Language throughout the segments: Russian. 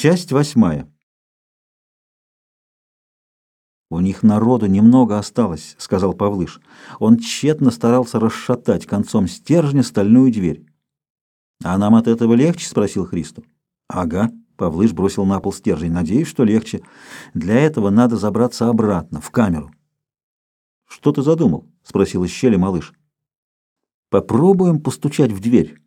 Часть восьмая. «У них народу немного осталось», — сказал Павлыш. Он тщетно старался расшатать концом стержня стальную дверь. «А нам от этого легче?» — спросил Христо. «Ага», — Павлыш бросил на пол стержень. «Надеюсь, что легче. Для этого надо забраться обратно, в камеру». «Что ты задумал?» — спросил из щели малыш. «Попробуем постучать в дверь.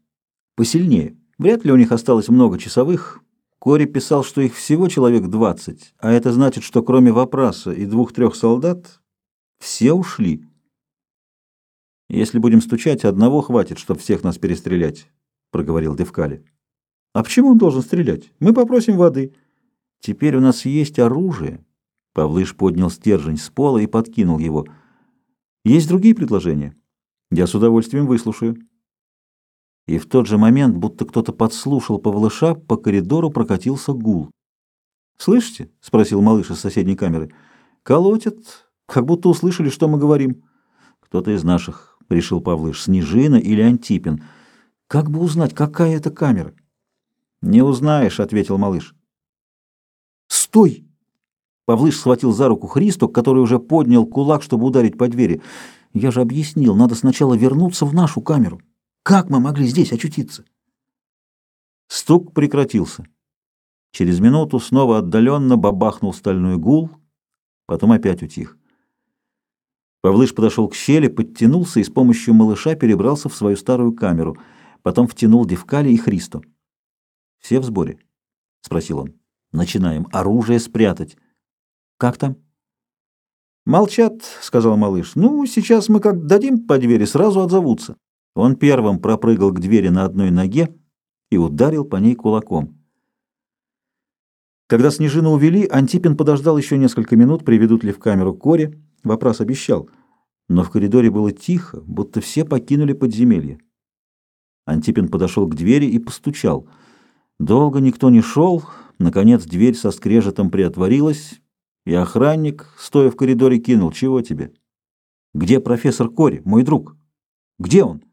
Посильнее. Вряд ли у них осталось много часовых». Кори писал, что их всего человек двадцать, а это значит, что кроме Вопроса и двух-трех солдат все ушли. Если будем стучать, одного хватит, чтобы всех нас перестрелять, проговорил Девкали. А почему он должен стрелять? Мы попросим воды. Теперь у нас есть оружие. Павлыш поднял стержень с пола и подкинул его. Есть другие предложения? Я с удовольствием выслушаю. И в тот же момент, будто кто-то подслушал Павлыша, по коридору прокатился гул. «Слышите?» — спросил малыш из соседней камеры. «Колотят, как будто услышали, что мы говорим». «Кто-то из наших», — решил Павлыш, — «Снежина или Антипин. Как бы узнать, какая это камера?» «Не узнаешь», — ответил малыш. «Стой!» Павлыш схватил за руку Христу, который уже поднял кулак, чтобы ударить по двери. «Я же объяснил, надо сначала вернуться в нашу камеру». Как мы могли здесь очутиться? Стук прекратился. Через минуту снова отдаленно бабахнул стальной гул, потом опять утих. Павлыш подошел к щели, подтянулся и с помощью малыша перебрался в свою старую камеру, потом втянул Девкали и Христо. «Все в сборе?» — спросил он. «Начинаем. Оружие спрятать. Как там?» «Молчат», — сказал малыш. «Ну, сейчас мы как дадим по двери, сразу отзовутся». Он первым пропрыгал к двери на одной ноге и ударил по ней кулаком. Когда Снежину увели, Антипин подождал еще несколько минут, приведут ли в камеру Кори. Вопрос обещал. Но в коридоре было тихо, будто все покинули подземелье. Антипин подошел к двери и постучал. Долго никто не шел. Наконец дверь со скрежетом приотворилась, и охранник, стоя в коридоре, кинул. «Чего тебе?» «Где профессор Кори, мой друг?» «Где он?»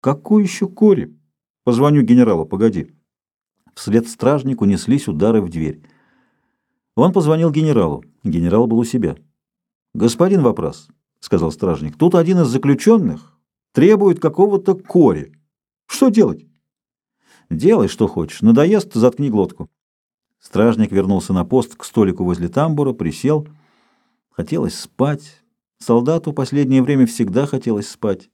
Какой еще Кори? Позвоню генералу, погоди. Вслед стражнику неслись удары в дверь. Он позвонил генералу. Генерал был у себя. «Господин вопрос», — сказал стражник, — «тут один из заключенных требует какого-то Кори. Что делать?» «Делай, что хочешь. Надоест, заткни глотку». Стражник вернулся на пост к столику возле тамбура, присел. Хотелось спать. Солдату последнее время всегда хотелось спать.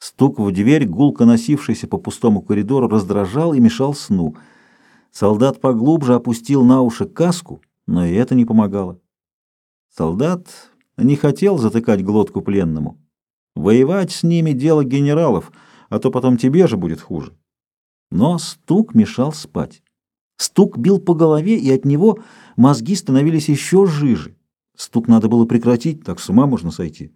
Стук в дверь, гулко носившийся по пустому коридору, раздражал и мешал сну. Солдат поглубже опустил на уши каску, но и это не помогало. Солдат не хотел затыкать глотку пленному. Воевать с ними — дело генералов, а то потом тебе же будет хуже. Но стук мешал спать. Стук бил по голове, и от него мозги становились еще жиже. Стук надо было прекратить, так с ума можно сойти.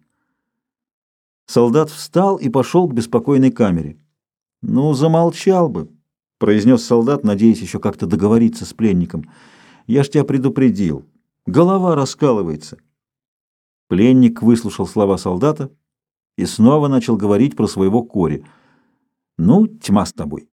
Солдат встал и пошел к беспокойной камере. «Ну, замолчал бы», — произнес солдат, надеясь еще как-то договориться с пленником. «Я ж тебя предупредил. Голова раскалывается». Пленник выслушал слова солдата и снова начал говорить про своего кори. «Ну, тьма с тобой.